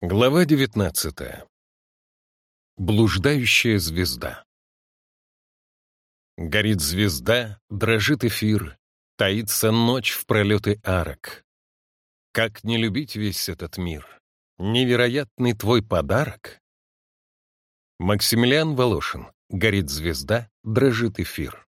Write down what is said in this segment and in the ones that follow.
Глава 19. Блуждающая звезда. Горит звезда, дрожит эфир, Таится ночь в пролеты арок. Как не любить весь этот мир? Невероятный твой подарок? Максимилиан Волошин. Горит звезда, дрожит эфир.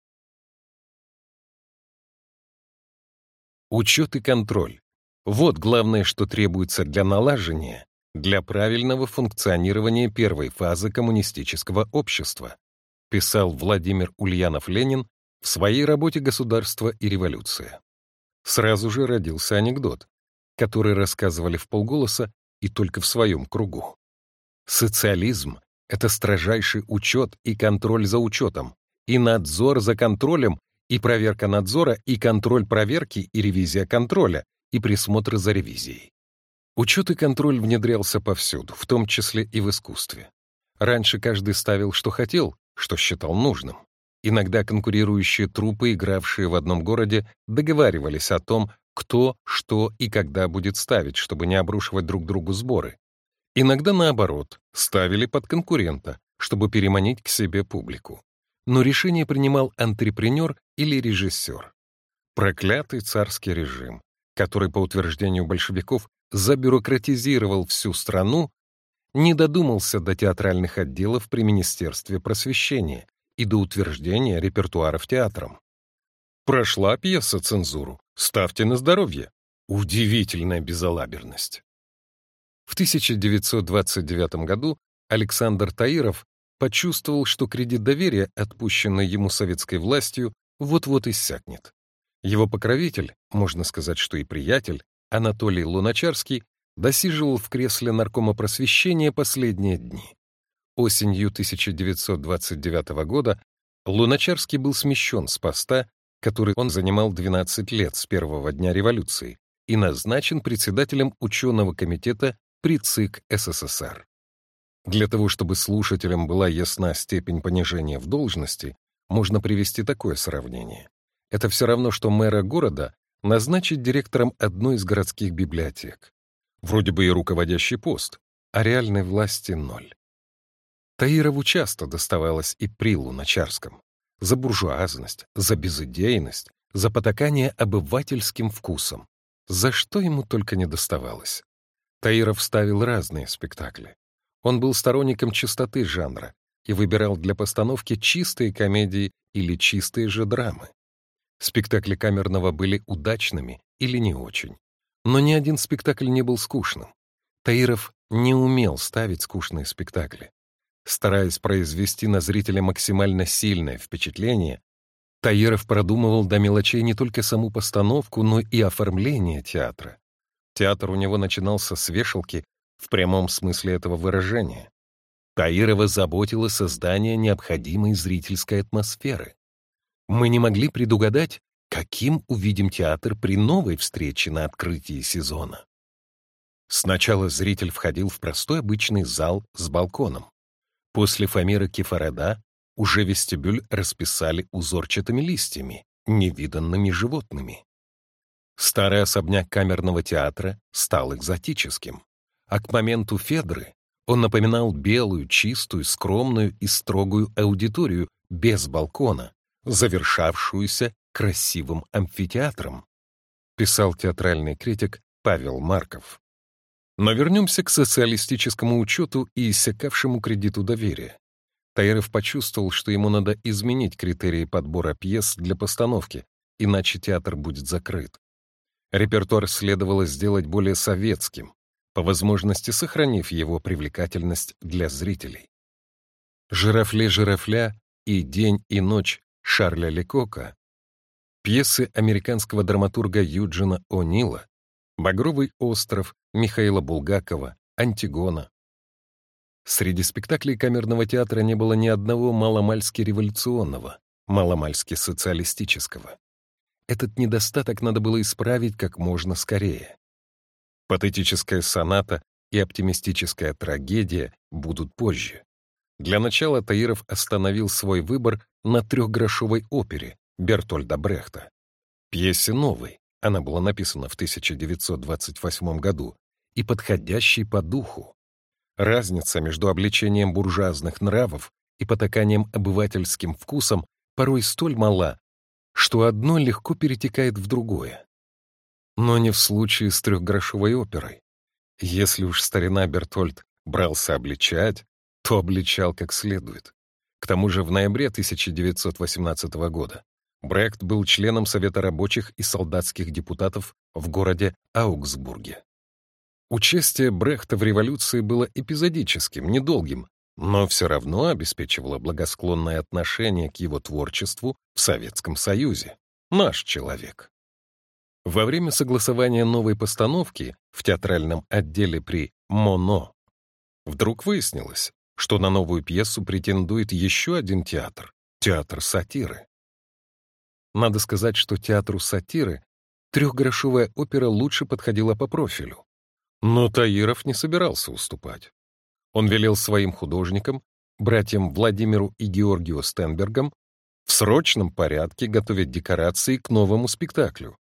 Учет и контроль. Вот главное, что требуется для налаживания для правильного функционирования первой фазы коммунистического общества, писал Владимир Ульянов-Ленин в своей работе «Государство и революция». Сразу же родился анекдот, который рассказывали в полголоса и только в своем кругу. Социализм — это строжайший учет и контроль за учетом, и надзор за контролем, и проверка надзора, и контроль проверки, и ревизия контроля, и присмотр за ревизией. Учет и контроль внедрялся повсюду, в том числе и в искусстве. Раньше каждый ставил, что хотел, что считал нужным. Иногда конкурирующие трупы, игравшие в одном городе, договаривались о том, кто, что и когда будет ставить, чтобы не обрушивать друг другу сборы. Иногда, наоборот, ставили под конкурента, чтобы переманить к себе публику. Но решение принимал антрепренер или режиссер. Проклятый царский режим, который, по утверждению большевиков, забюрократизировал всю страну, не додумался до театральных отделов при Министерстве просвещения и до утверждения репертуаров театром. Прошла пьеса цензуру, ставьте на здоровье. Удивительная безалаберность. В 1929 году Александр Таиров почувствовал, что кредит доверия, отпущенный ему советской властью, вот-вот иссякнет. Его покровитель, можно сказать, что и приятель, Анатолий Луначарский досиживал в кресле наркома просвещения последние дни. Осенью 1929 года Луначарский был смещен с поста, который он занимал 12 лет с первого дня революции, и назначен председателем ученого комитета при ЦИК СССР. Для того, чтобы слушателям была ясна степень понижения в должности, можно привести такое сравнение. Это все равно, что мэра города назначить директором одной из городских библиотек. Вроде бы и руководящий пост, а реальной власти ноль. Таирову часто доставалось и при Луначарском. За буржуазность, за безыдейность, за потакание обывательским вкусом. За что ему только не доставалось. Таиров ставил разные спектакли. Он был сторонником чистоты жанра и выбирал для постановки чистые комедии или чистые же драмы. Спектакли камерного были удачными или не очень. Но ни один спектакль не был скучным. Таиров не умел ставить скучные спектакли. Стараясь произвести на зрителя максимально сильное впечатление, Таиров продумывал до мелочей не только саму постановку, но и оформление театра. Театр у него начинался с вешалки в прямом смысле этого выражения. Таирова заботило создание необходимой зрительской атмосферы. Мы не могли предугадать, каким увидим театр при новой встрече на открытии сезона. Сначала зритель входил в простой обычный зал с балконом. После Фамира Кефареда уже вестибюль расписали узорчатыми листьями, невиданными животными. Старый особняк камерного театра стал экзотическим, а к моменту Федры он напоминал белую, чистую, скромную и строгую аудиторию без балкона, завершавшуюся красивым амфитеатром, писал театральный критик Павел Марков. Но вернемся к социалистическому учету и иссякавшему кредиту доверия. Таиров почувствовал, что ему надо изменить критерии подбора пьес для постановки, иначе театр будет закрыт. Репертуар следовало сделать более советским, по возможности сохранив его привлекательность для зрителей. «Жирафле-жирафля» и «День и ночь» Шарля Лекока, пьесы американского драматурга Юджина О'Нила, «Багровый остров» Михаила Булгакова, «Антигона». Среди спектаклей камерного театра не было ни одного маломальски революционного, маломальски социалистического. Этот недостаток надо было исправить как можно скорее. Патетическая соната и оптимистическая трагедия будут позже. Для начала Таиров остановил свой выбор на трехгрошовой опере Бертольда Брехта. Пьесе новой, она была написана в 1928 году, и подходящей по духу. Разница между обличением буржуазных нравов и потаканием обывательским вкусом порой столь мала, что одно легко перетекает в другое. Но не в случае с трехгрошовой оперой. Если уж старина Бертольд брался обличать, то обличал как следует. К тому же в ноябре 1918 года Брехт был членом Совета рабочих и солдатских депутатов в городе Аугсбурге. Участие Брехта в революции было эпизодическим, недолгим, но все равно обеспечивало благосклонное отношение к его творчеству в Советском Союзе. Наш человек. Во время согласования новой постановки в театральном отделе при «Моно» вдруг выяснилось, что на новую пьесу претендует еще один театр — театр сатиры. Надо сказать, что театру сатиры трехгрошовая опера лучше подходила по профилю. Но Таиров не собирался уступать. Он велел своим художникам, братьям Владимиру и Георгию Стенбергам, в срочном порядке готовить декорации к новому спектаклю,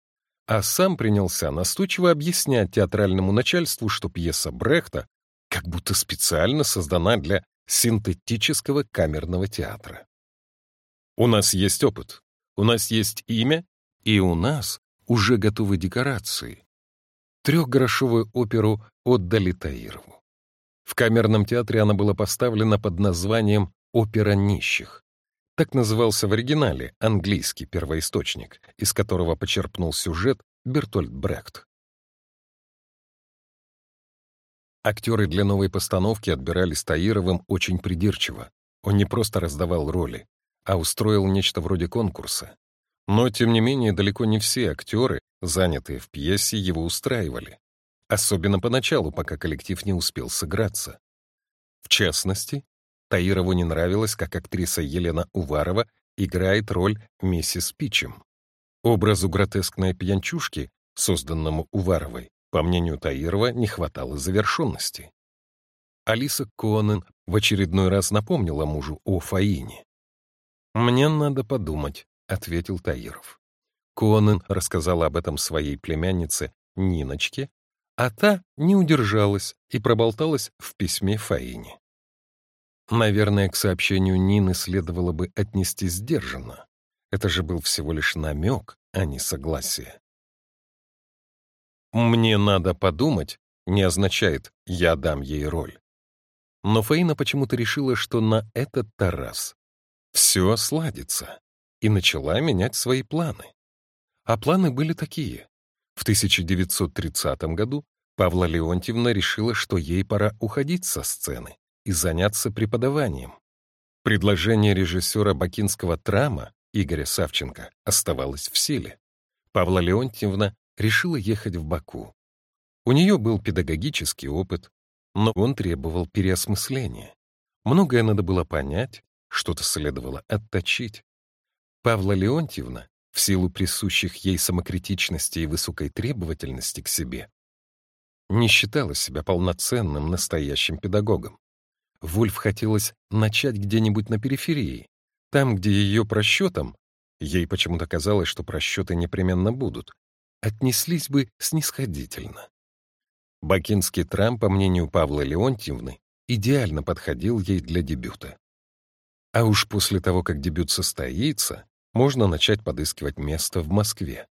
а сам принялся настойчиво объяснять театральному начальству, что пьеса Брехта как будто специально создана для синтетического камерного театра. У нас есть опыт, у нас есть имя, и у нас уже готовы декорации. Трехгрошовую оперу отдали Таирову. В камерном театре она была поставлена под названием «Опера нищих». Так назывался в оригинале английский первоисточник, из которого почерпнул сюжет Бертольд Брехт. Актеры для новой постановки отбирались Таировым очень придирчиво. Он не просто раздавал роли, а устроил нечто вроде конкурса. Но, тем не менее, далеко не все актеры, занятые в пьесе, его устраивали. Особенно поначалу, пока коллектив не успел сыграться. В частности, Таирову не нравилось, как актриса Елена Уварова играет роль миссис Пичем. Образу гротескной пьянчушки, созданному Уваровой, по мнению Таирова, не хватало завершенности. Алиса Конен в очередной раз напомнила мужу о Фаине. «Мне надо подумать», — ответил Таиров. Конен рассказала об этом своей племяннице Ниночке, а та не удержалась и проболталась в письме Фаине. Наверное, к сообщению Нины следовало бы отнестись сдержанно. Это же был всего лишь намек, а не согласие. «Мне надо подумать» не означает «я дам ей роль». Но Фаина почему-то решила, что на этот Тарас все сладится, и начала менять свои планы. А планы были такие. В 1930 году Павла Леонтьевна решила, что ей пора уходить со сцены и заняться преподаванием. Предложение режиссера бакинского трама Игоря Савченко оставалось в силе. Павла Леонтьевна решила ехать в Баку. У нее был педагогический опыт, но он требовал переосмысления. Многое надо было понять, что-то следовало отточить. Павла Леонтьевна, в силу присущих ей самокритичности и высокой требовательности к себе, не считала себя полноценным настоящим педагогом. Вульф хотелось начать где-нибудь на периферии, там, где ее просчетом, ей почему-то казалось, что просчеты непременно будут, отнеслись бы снисходительно. Бакинский трам, по мнению Павла Леонтьевны, идеально подходил ей для дебюта. А уж после того, как дебют состоится, можно начать подыскивать место в Москве.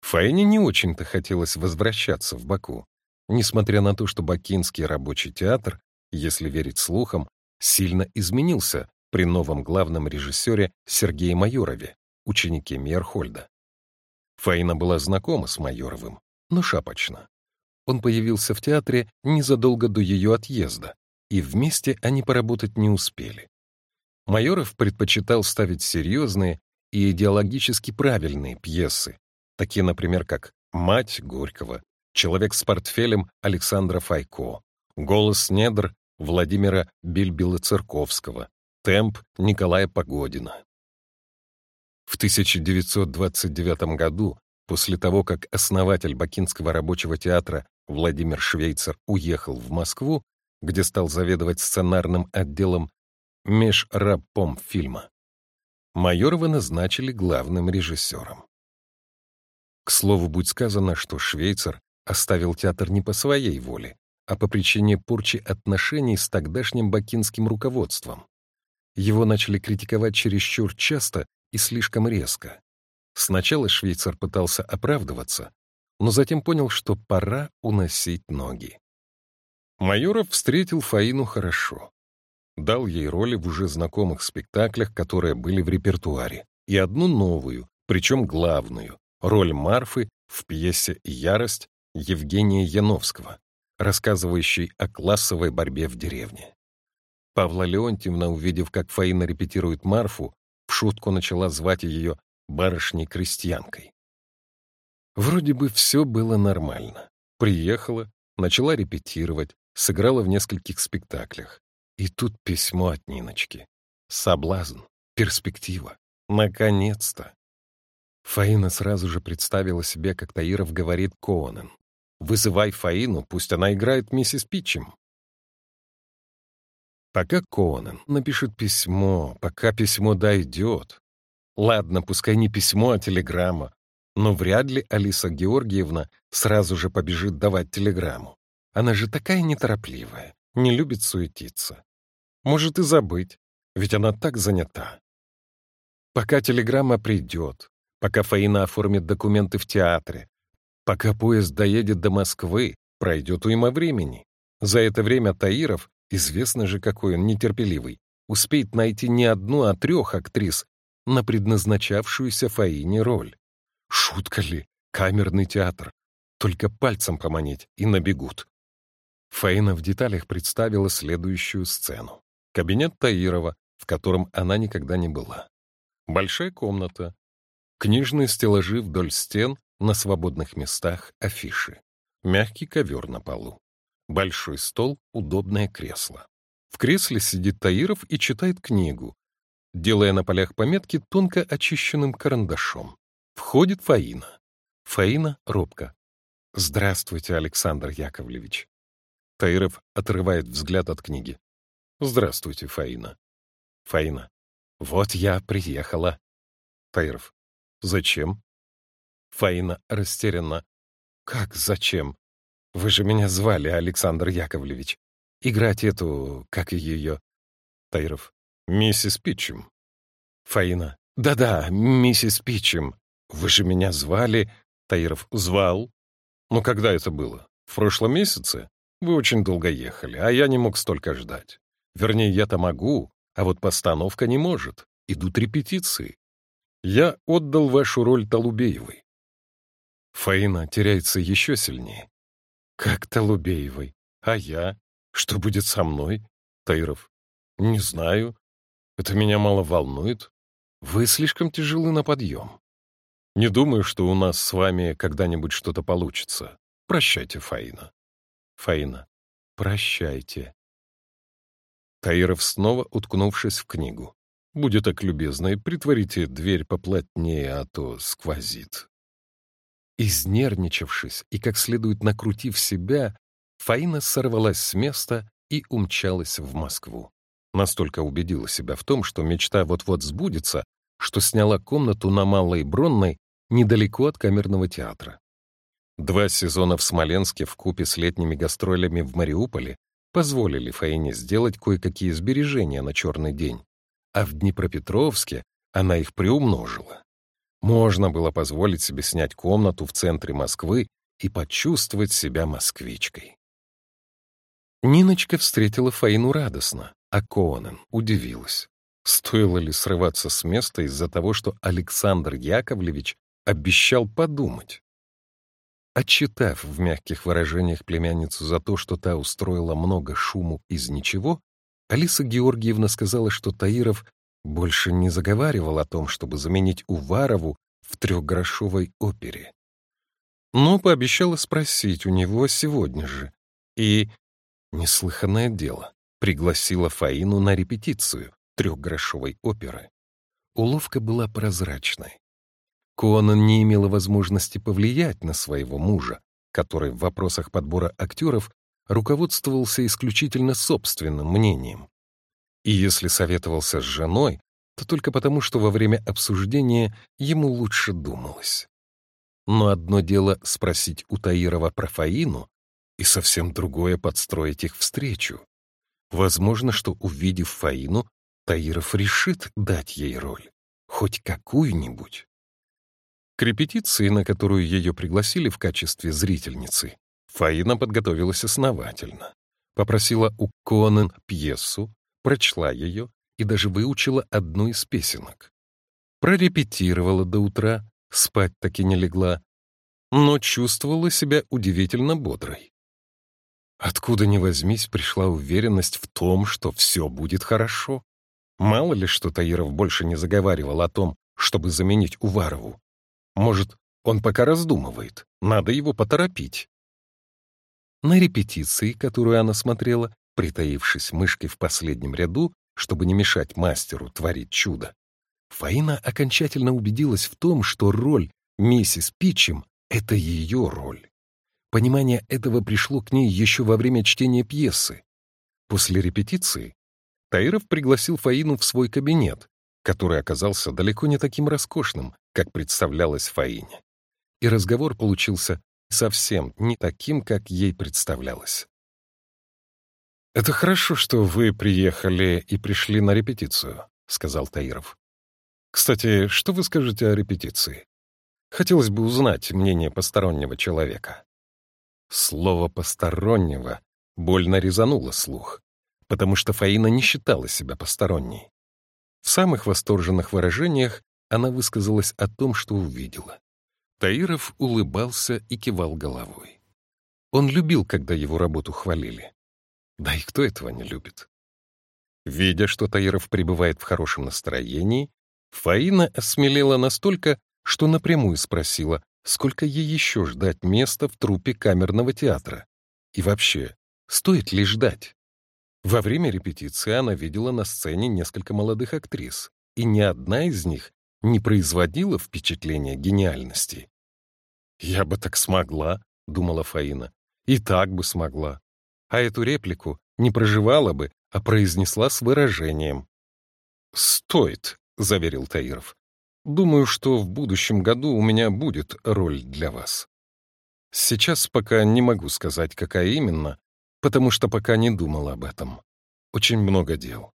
Фаине не очень-то хотелось возвращаться в Баку, несмотря на то, что Бакинский рабочий театр, если верить слухам, сильно изменился при новом главном режиссере Сергее Майорове, ученике Мейерхольда. Фаина была знакома с Майоровым, но шапочно. Он появился в театре незадолго до ее отъезда, и вместе они поработать не успели. Майоров предпочитал ставить серьезные и идеологически правильные пьесы, такие, например, как «Мать» Горького, «Человек с портфелем» Александра Файко, «Голос недр» Владимира Бильбила-Церковского, Темп Николая Погодина. В 1929 году, после того, как основатель Бакинского рабочего театра Владимир Швейцер уехал в Москву, где стал заведовать сценарным отделом межрабпом фильма, Майорова назначили главным режиссером. К слову, будь сказано, что Швейцер оставил театр не по своей воле, а по причине порчи отношений с тогдашним бакинским руководством. Его начали критиковать чересчур часто и слишком резко. Сначала швейцар пытался оправдываться, но затем понял, что пора уносить ноги. Майоров встретил Фаину хорошо. Дал ей роли в уже знакомых спектаклях, которые были в репертуаре, и одну новую, причем главную, роль Марфы в пьесе «Ярость» Евгения Яновского, рассказывающей о классовой борьбе в деревне. Павла Леонтьевна, увидев, как Фаина репетирует Марфу, в шутку начала звать ее барышней-крестьянкой. Вроде бы все было нормально. Приехала, начала репетировать, сыграла в нескольких спектаклях. И тут письмо от Ниночки. Соблазн, перспектива. Наконец-то! Фаина сразу же представила себе, как Таиров говорит Коанен. «Вызывай Фаину, пусть она играет миссис Питчем». Пока Коанен напишет письмо, пока письмо дойдет. Ладно, пускай не письмо, а телеграмма. Но вряд ли Алиса Георгиевна сразу же побежит давать телеграмму. Она же такая неторопливая, не любит суетиться. Может и забыть, ведь она так занята. Пока телеграмма придет, пока Фаина оформит документы в театре, пока поезд доедет до Москвы, пройдет уйма времени. За это время Таиров, известно же, какой он нетерпеливый, успеет найти не одну, а трех актрис на предназначавшуюся Фаине роль. Шутка ли? Камерный театр. Только пальцем поманить и набегут. Фаина в деталях представила следующую сцену. Кабинет Таирова, в котором она никогда не была. Большая комната. Книжные стеллажи вдоль стен, на свободных местах афиши. Мягкий ковер на полу. Большой стол, удобное кресло. В кресле сидит Таиров и читает книгу, делая на полях пометки тонко очищенным карандашом. Входит Фаина. Фаина робко. «Здравствуйте, Александр Яковлевич». Таиров отрывает взгляд от книги. «Здравствуйте, Фаина». Фаина. «Вот я приехала». Таиров. «Зачем?» Фаина растерянно. «Как зачем? Вы же меня звали, Александр Яковлевич. Играть эту, как ее...» Таиров. «Миссис Питчем». Фаина. «Да-да, миссис Питчем. Вы же меня звали...» Таиров. «Звал. Но когда это было? В прошлом месяце? Вы очень долго ехали, а я не мог столько ждать. Вернее, я-то могу, а вот постановка не может. Идут репетиции. Я отдал вашу роль Толубеевой. Фаина теряется еще сильнее. Как Толубеевой? А я? Что будет со мной? Таиров. Не знаю. Это меня мало волнует. Вы слишком тяжелы на подъем. Не думаю, что у нас с вами когда-нибудь что-то получится. Прощайте, Фаина. Фаина. Прощайте. Таиров снова уткнувшись в книгу. «Будьте так любезны, притворите дверь поплотнее, а то сквозит». Изнервничавшись и как следует накрутив себя, Фаина сорвалась с места и умчалась в Москву. Настолько убедила себя в том, что мечта вот-вот сбудется, что сняла комнату на Малой Бронной недалеко от камерного театра. Два сезона в Смоленске в купе с летними гастролями в Мариуполе позволили Фаине сделать кое-какие сбережения на черный день, а в Днепропетровске она их приумножила. Можно было позволить себе снять комнату в центре Москвы и почувствовать себя москвичкой. Ниночка встретила Фаину радостно, а Коанен удивилась. Стоило ли срываться с места из-за того, что Александр Яковлевич обещал подумать? Отчитав в мягких выражениях племянницу за то, что та устроила много шуму из ничего, Алиса Георгиевна сказала, что Таиров больше не заговаривал о том, чтобы заменить Уварову в трехгрошовой опере. Но пообещала спросить у него сегодня же. И, неслыханное дело, пригласила Фаину на репетицию трехгрошовой оперы. Уловка была прозрачной. Конан не имела возможности повлиять на своего мужа, который в вопросах подбора актеров руководствовался исключительно собственным мнением. И если советовался с женой, то только потому, что во время обсуждения ему лучше думалось. Но одно дело спросить у Таирова про Фаину, и совсем другое подстроить их встречу. Возможно, что, увидев Фаину, Таиров решит дать ей роль, хоть какую-нибудь. К репетиции, на которую ее пригласили в качестве зрительницы, Фаина подготовилась основательно. Попросила у Конен пьесу, прочла ее и даже выучила одну из песенок. Прорепетировала до утра, спать таки не легла, но чувствовала себя удивительно бодрой. Откуда ни возьмись, пришла уверенность в том, что все будет хорошо. Мало ли, что Таиров больше не заговаривал о том, чтобы заменить Уварову. Может, он пока раздумывает, надо его поторопить. На репетиции, которую она смотрела, притаившись мышкой в последнем ряду, чтобы не мешать мастеру творить чудо, Фаина окончательно убедилась в том, что роль миссис Питчем — это ее роль. Понимание этого пришло к ней еще во время чтения пьесы. После репетиции Таиров пригласил Фаину в свой кабинет, который оказался далеко не таким роскошным, как представлялось Фаине. И разговор получился совсем не таким, как ей представлялось. «Это хорошо, что вы приехали и пришли на репетицию», — сказал Таиров. «Кстати, что вы скажете о репетиции? Хотелось бы узнать мнение постороннего человека». Слово «постороннего» больно резануло слух, потому что Фаина не считала себя посторонней. В самых восторженных выражениях она высказалась о том, что увидела. Таиров улыбался и кивал головой. Он любил, когда его работу хвалили. Да и кто этого не любит? Видя, что Таиров пребывает в хорошем настроении, Фаина осмелела настолько, что напрямую спросила, сколько ей еще ждать места в труппе камерного театра. И вообще, стоит ли ждать? Во время репетиции она видела на сцене несколько молодых актрис, и ни одна из них не производила впечатления гениальности. «Я бы так смогла», — думала Фаина, — «и так бы смогла». А эту реплику не проживала бы, а произнесла с выражением. «Стоит», — заверил Таиров. Думаю, что в будущем году у меня будет роль для вас. Сейчас пока не могу сказать, какая именно, потому что пока не думал об этом. Очень много дел.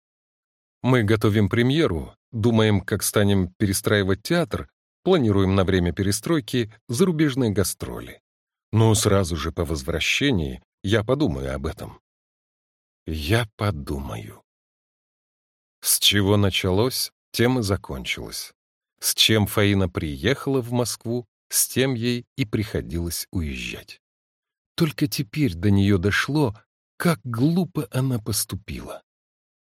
Мы готовим премьеру, думаем, как станем перестраивать театр, планируем на время перестройки зарубежные гастроли. Но сразу же по возвращении я подумаю об этом. Я подумаю. С чего началось, тем и закончилось. С чем Фаина приехала в Москву, с тем ей и приходилось уезжать. Только теперь до нее дошло, как глупо она поступила.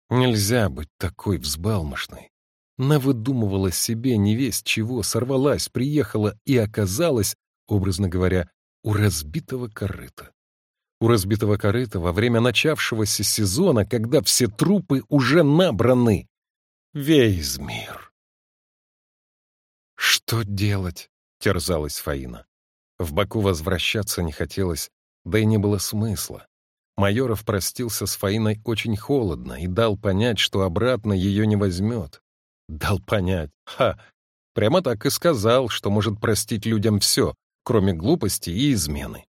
Нельзя быть такой взбалмошной. Навыдумывала себе невесть чего, сорвалась, приехала и оказалась, образно говоря, у разбитого корыта. У разбитого корыта во время начавшегося сезона, когда все трупы уже набраны. Весь мир. «Что делать?» — терзалась Фаина. В Баку возвращаться не хотелось, да и не было смысла. Майоров простился с Фаиной очень холодно и дал понять, что обратно ее не возьмет. Дал понять. Ха! Прямо так и сказал, что может простить людям все, кроме глупости и измены.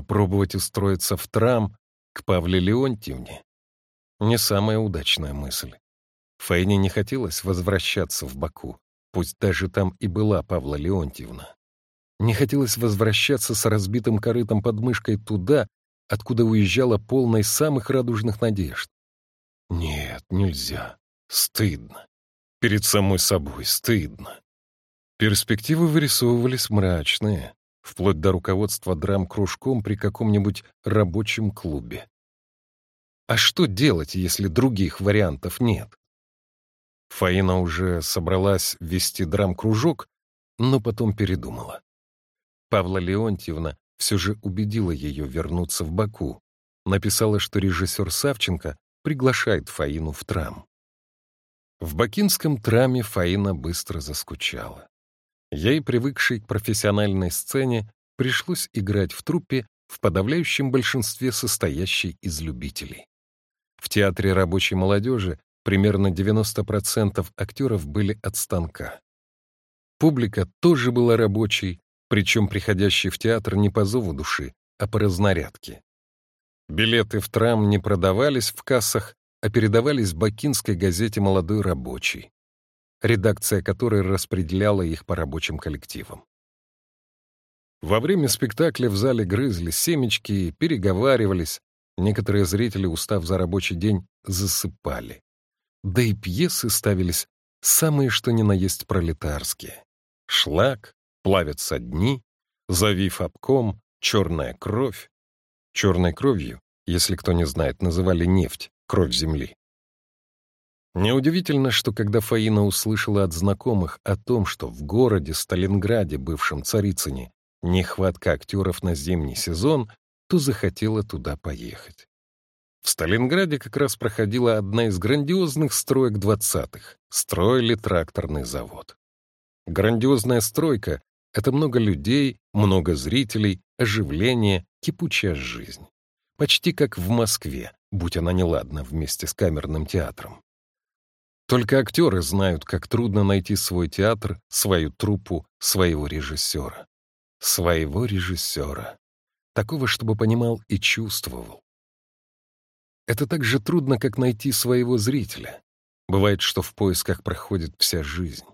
Попробовать устроиться в трам к Павле Леонтьевне — не самая удачная мысль. Фаине не хотелось возвращаться в Баку пусть даже там и была Павла Леонтьевна. Не хотелось возвращаться с разбитым корытом под мышкой туда, откуда уезжала полной самых радужных надежд. Нет, нельзя. Стыдно. Перед самой собой стыдно. Перспективы вырисовывались мрачные, вплоть до руководства драм-кружком при каком-нибудь рабочем клубе. А что делать, если других вариантов нет? Фаина уже собралась вести драм-кружок, но потом передумала. Павла Леонтьевна все же убедила ее вернуться в Баку. Написала, что режиссер Савченко приглашает Фаину в трам. В бакинском траме Фаина быстро заскучала. Ей, привыкшей к профессиональной сцене, пришлось играть в труппе в подавляющем большинстве состоящей из любителей. В театре рабочей молодежи примерно 90% актеров были от станка. Публика тоже была рабочей, причем приходящей в театр не по зову души, а по разнарядке. Билеты в трам не продавались в кассах, а передавались бакинской газете «Молодой рабочий», редакция которой распределяла их по рабочим коллективам. Во время спектакля в зале грызли семечки, переговаривались, некоторые зрители, устав за рабочий день, засыпали. Да и пьесы ставились самые что ни на есть пролетарские. Шлак, плавятся дни, завив обком, черная кровь. Черной кровью, если кто не знает, называли нефть, кровь земли. Неудивительно, что когда Фаина услышала от знакомых о том, что в городе Сталинграде, бывшем Царицыне, нехватка актеров на зимний сезон, то захотела туда поехать. В Сталинграде как раз проходила одна из грандиозных строек 20-х. Строили тракторный завод. Грандиозная стройка — это много людей, много зрителей, оживление, кипучая жизнь. Почти как в Москве, будь она неладна вместе с камерным театром. Только актеры знают, как трудно найти свой театр, свою труппу, своего режиссера. Своего режиссера. Такого, чтобы понимал и чувствовал. Это так же трудно, как найти своего зрителя. Бывает, что в поисках проходит вся жизнь.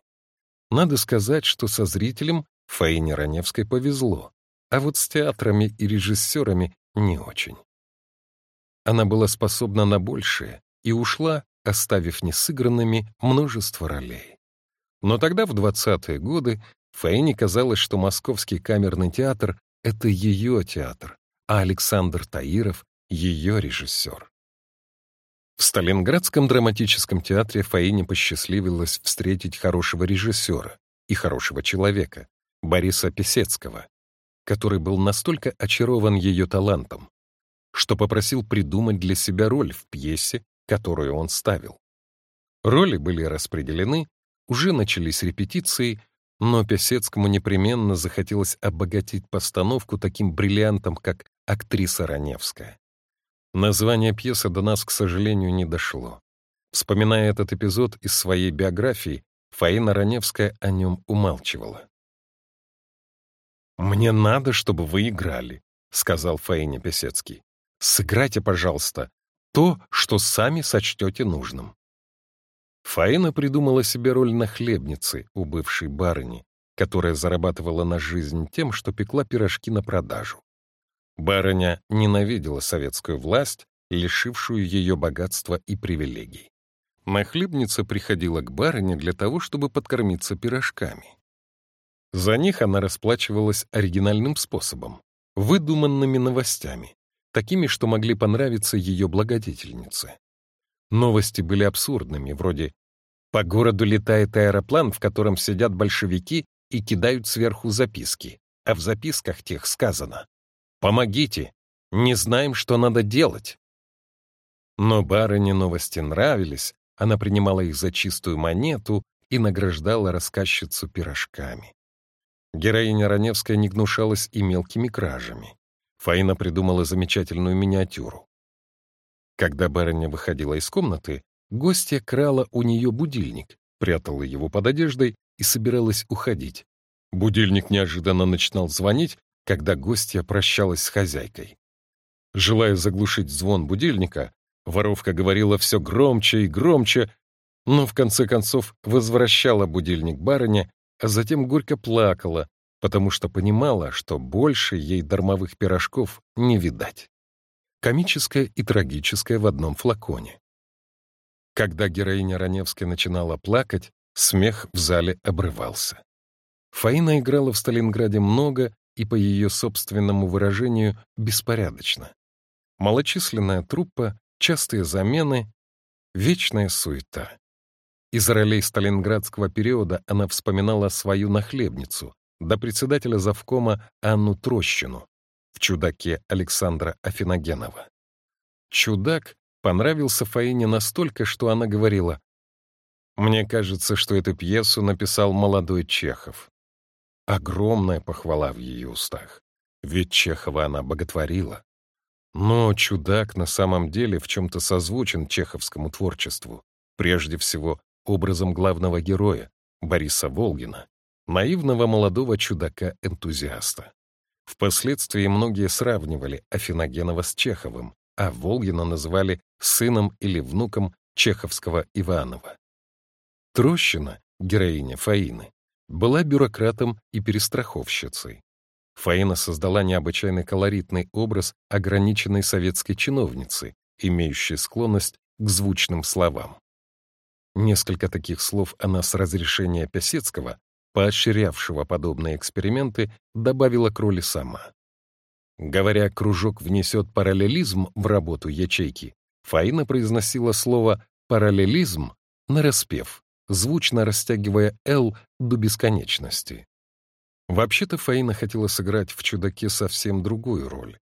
Надо сказать, что со зрителем Фаине Раневской повезло, а вот с театрами и режиссерами не очень. Она была способна на большее и ушла, оставив несыгранными множество ролей. Но тогда, в 20-е годы, Фаине казалось, что Московский камерный театр — это ее театр, а Александр Таиров — ее режиссер. В Сталинградском драматическом театре Фаине посчастливилось встретить хорошего режиссера и хорошего человека, Бориса Песецкого, который был настолько очарован ее талантом, что попросил придумать для себя роль в пьесе, которую он ставил. Роли были распределены, уже начались репетиции, но Песецкому непременно захотелось обогатить постановку таким бриллиантом, как актриса Раневская. Название пьесы до нас, к сожалению, не дошло. Вспоминая этот эпизод из своей биографии, Фаина Раневская о нем умалчивала. «Мне надо, чтобы вы играли», — сказал Фаине Песецкий. «Сыграйте, пожалуйста, то, что сами сочтете нужным». Фаина придумала себе роль нахлебницы у бывшей барыни, которая зарабатывала на жизнь тем, что пекла пирожки на продажу. Барыня ненавидела советскую власть, лишившую ее богатства и привилегий. Нахлебница приходила к барыне для того, чтобы подкормиться пирожками. За них она расплачивалась оригинальным способом, выдуманными новостями, такими, что могли понравиться ее благодетельнице. Новости были абсурдными, вроде «По городу летает аэроплан, в котором сидят большевики и кидают сверху записки, а в записках тех сказано Помогите! Не знаем, что надо делать!» Но барыне новости нравились, она принимала их за чистую монету и награждала рассказчицу пирожками. Героиня Раневская не гнушалась и мелкими кражами. Фаина придумала замечательную миниатюру. Когда барыня выходила из комнаты, гостья крала у нее будильник, прятала его под одеждой и собиралась уходить. Будильник неожиданно начинал звонить, когда гостья прощалась с хозяйкой. Желая заглушить звон будильника, воровка говорила все громче и громче, но в конце концов возвращала будильник барыне, а затем горько плакала, потому что понимала, что больше ей дармовых пирожков не видать. Комическое и трагическое в одном флаконе. Когда героиня Раневской начинала плакать, смех в зале обрывался. Фаина играла в Сталинграде много и, по ее собственному выражению, беспорядочно. Малочисленная труппа, частые замены, вечная суета. Из ролей сталинградского периода она вспоминала свою нахлебницу, до председателя завкома Анну Трощину в «Чудаке» Александра Афиногенова. «Чудак» понравился Фаине настолько, что она говорила, «Мне кажется, что эту пьесу написал молодой Чехов. Огромная похвала в ее устах. Ведь Чехова она боготворила. Но чудак на самом деле в чем-то созвучен чеховскому творчеству. Прежде всего, образом главного героя, Бориса Волгина, наивного молодого чудака-энтузиаста. Впоследствии многие сравнивали Афиногенова с Чеховым, а Волгина называли сыном или внуком чеховского Иванова. Трощина, героиня Фаины, была бюрократом и перестраховщицей. Фаина создала необычайный колоритный образ ограниченной советской чиновницы, имеющей склонность к звучным словам. Несколько таких слов она с разрешения Песецкого, поощрявшего подобные эксперименты, добавила к роли сама. Говоря, кружок внесет параллелизм в работу ячейки, Фаина произносила слово «параллелизм» нараспев, звучно растягивая «л» до бесконечности. Вообще-то Фаина хотела сыграть в «Чудаке» совсем другую роль.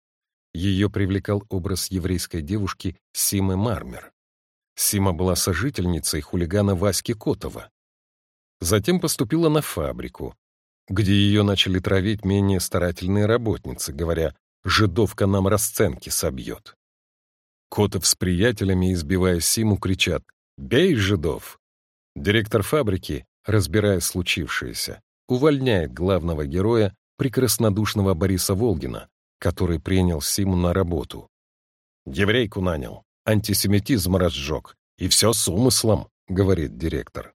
Ее привлекал образ еврейской девушки Симы Мармер. Сима была сожительницей хулигана Васьки Котова. Затем поступила на фабрику, где ее начали травить менее старательные работницы, говоря «жидовка нам расценки собьет». Котов с приятелями, избивая Симу, кричат «Бей, жидов!». Директор фабрики, разбирая случившееся, увольняет главного героя, прекраснодушного Бориса Волгина, который принял Симу на работу. «Еврейку нанял, антисемитизм разжег, и все с умыслом», — говорит директор.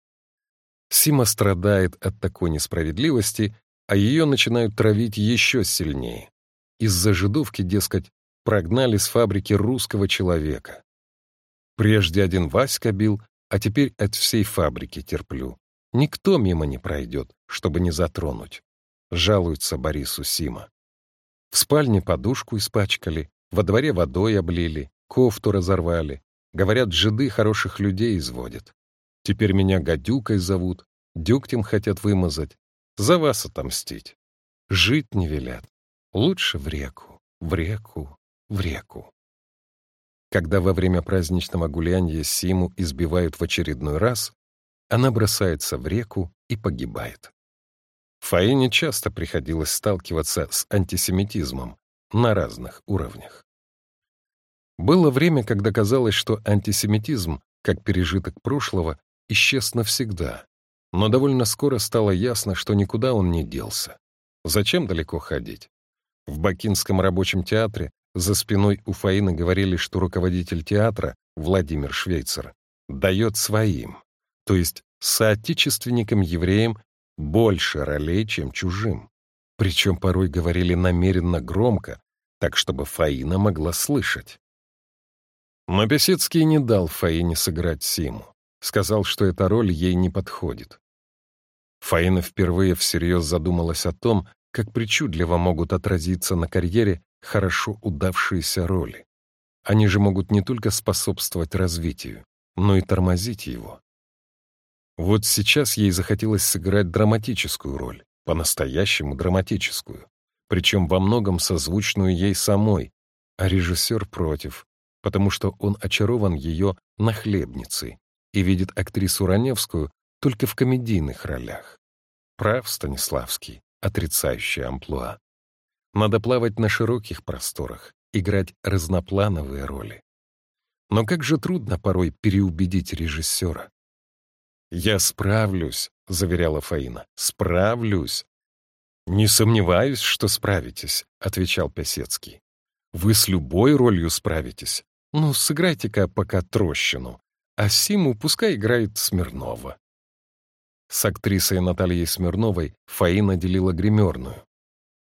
Сима страдает от такой несправедливости, а ее начинают травить еще сильнее. Из-за жидовки, дескать, прогнали с фабрики русского человека. Прежде один Васька бил, а теперь от всей фабрики терплю. Никто мимо не пройдет, чтобы не затронуть. Жалуется Борису Сима. В спальне подушку испачкали, во дворе водой облили, кофту разорвали. Говорят, жиды хороших людей изводят. Теперь меня гадюкой зовут, дюктем хотят вымазать. За вас отомстить. Жить не велят. Лучше в реку, в реку, в реку. Когда во время праздничного гуляния Симу избивают в очередной раз, она бросается в реку и погибает. Фаине часто приходилось сталкиваться с антисемитизмом на разных уровнях. Было время, когда казалось, что антисемитизм, как пережиток прошлого, исчез навсегда, но довольно скоро стало ясно, что никуда он не делся. Зачем далеко ходить? В Бакинском рабочем театре за спиной у Фаины говорили, что руководитель театра, Владимир Швейцер, дает своим, то есть соотечественникам-евреям, больше ролей, чем чужим. Причем порой говорили намеренно громко, так чтобы Фаина могла слышать. Но Бесецкий не дал Фаине сыграть Симу. Сказал, что эта роль ей не подходит. Фаина впервые всерьез задумалась о том, как причудливо могут отразиться на карьере хорошо удавшиеся роли. Они же могут не только способствовать развитию, но и тормозить его. Вот сейчас ей захотелось сыграть драматическую роль, по-настоящему драматическую, причем во многом созвучную ей самой, а режиссер против, потому что он очарован ее нахлебницей и видит актрису Раневскую только в комедийных ролях. Прав Станиславский, отрицающий амплуа. Надо плавать на широких просторах, играть разноплановые роли. Но как же трудно порой переубедить режиссера. «Я справлюсь», — заверяла Фаина, — «справлюсь». «Не сомневаюсь, что справитесь», — отвечал Песецкий. «Вы с любой ролью справитесь. Ну, сыграйте-ка пока трощину, а Симу пускай играет Смирнова». С актрисой Натальей Смирновой Фаина делила гримерную.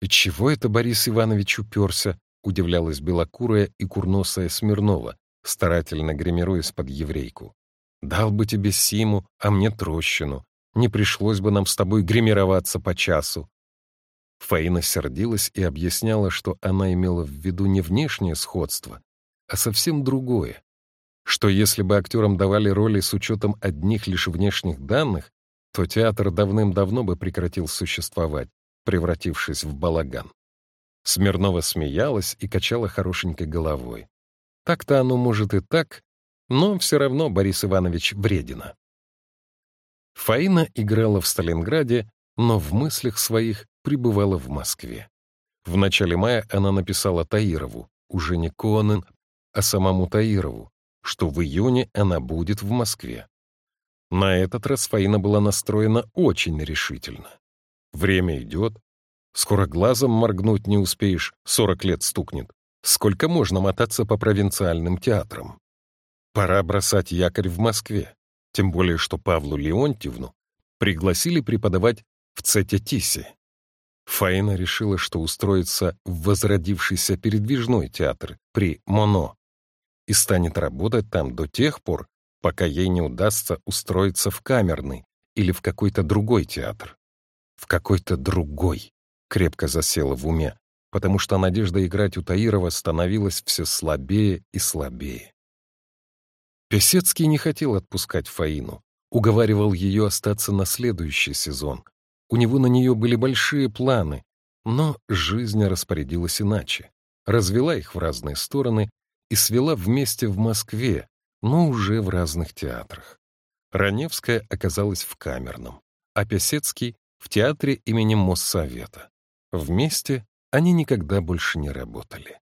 «И чего это Борис Иванович уперся?» — удивлялась белокурая и курносая Смирнова, старательно гримируясь под еврейку. «Дал бы тебе Симу, а мне трощину. Не пришлось бы нам с тобой гримироваться по часу». Фаина сердилась и объясняла, что она имела в виду не внешнее сходство, а совсем другое. Что если бы актерам давали роли с учетом одних лишь внешних данных, то театр давным-давно бы прекратил существовать, превратившись в балаган. Смирнова смеялась и качала хорошенькой головой. Так-то оно может и так, но все равно Борис Иванович вредина. Фаина играла в Сталинграде, но в мыслях своих пребывала в Москве. В начале мая она написала Таирову, уже не Конен, а самому Таирову, что в июне она будет в Москве. На этот раз Фаина была настроена очень решительно. Время идет, Скоро глазом моргнуть не успеешь, сорок лет стукнет. Сколько можно мотаться по провинциальным театрам? Пора бросать якорь в Москве, тем более что Павлу Леонтьевну пригласили преподавать в Цетятисе. Фаина решила, что устроится в возродившийся передвижной театр при Моно и станет работать там до тех пор, пока ей не удастся устроиться в камерный или в какой-то другой театр. В какой-то другой крепко засела в уме, потому что надежда играть у Таирова становилась все слабее и слабее. Песецкий не хотел отпускать Фаину, уговаривал ее остаться на следующий сезон. У него на нее были большие планы, но жизнь распорядилась иначе, развела их в разные стороны и свела вместе в Москве, но уже в разных театрах. Раневская оказалась в камерном, а Песецкий — в театре имени Моссовета. Вместе они никогда больше не работали.